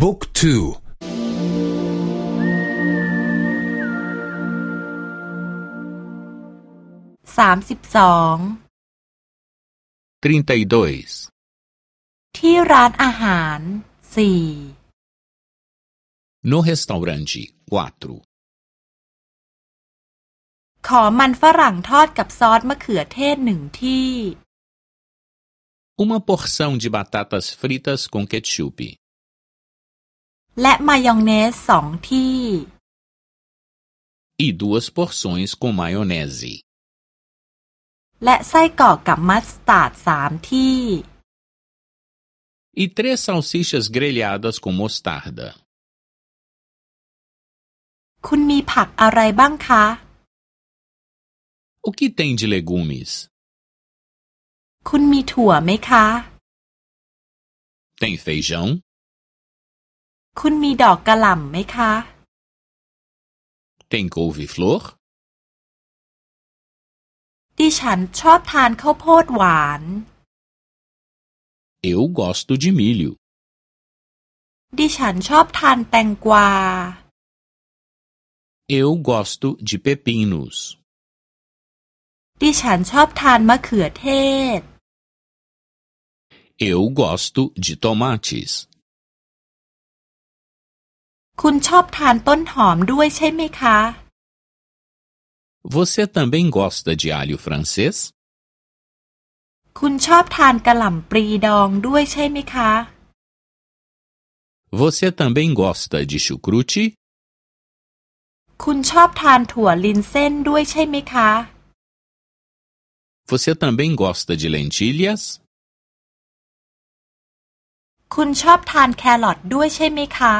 บุ๊กทูสามสิบสองที่ร้านอาหารสี่ no restaurante quatro ขอมันฝรั่งทอดกับซอสมะเขือเทศหนึ่งที่ uma porção de batatas fritas com ketchup และมายองเนสสองที่ e duas porções com maionese และไส้กรอกกับมัสตาร์ดสามที่ e três salsichas grelhadas com mostarda คุณมีผักอะไรบ้างคะ O que tem de legumes? คุณมีถั่วไหมคะ Tem feijão? คุณมีดอกกระหล่ำไหมคะ Tem couve-flor? ดิฉันชอบทานข้าวโพดหวาน Eu gosto de milho. ดิฉันชอบทานแตงกวา Eu gosto de pepinos. ดิฉันชอบทานมะเขือเทศ Eu gosto de tomates. คุณชอบทานต้นหอมด้วยใช่ไหมคะ Você também gosta de alho francês? คุณชอบทานกระหล่ำปลีดองด้วยใช่ไหมคะ Você também gosta de chucrute? คุณชอบทานถั่วลินเส้นด้วยใช่ไหมคะ Você também gosta de lentilhas? คุณชอบทานแครอทด้วยใช่ไหมคะ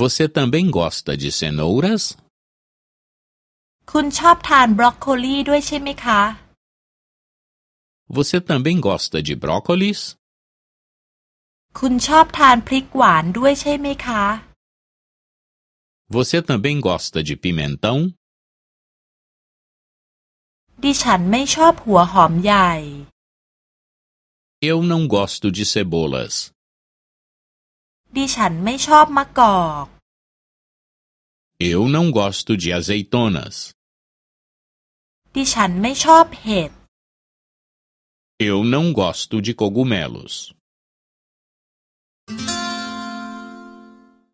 Você também gosta de cenouras? คุณชอบทานบรอกโคลีด้วยใช่ไหมคะ Você também gosta de brócolis? คุณชอบทานพริกหวานด้วยใช่ไหมคะ Você também gosta de pimentão? ดิฉันไม่ชอบหัวหอมใหญ่ Eu não gosto de cebolas. ดิฉันไม่ชอบมะกอก Eu não gosto de azeitonas. ดิฉันไม่ชอบเห็ด Eu não gosto de cogumelos.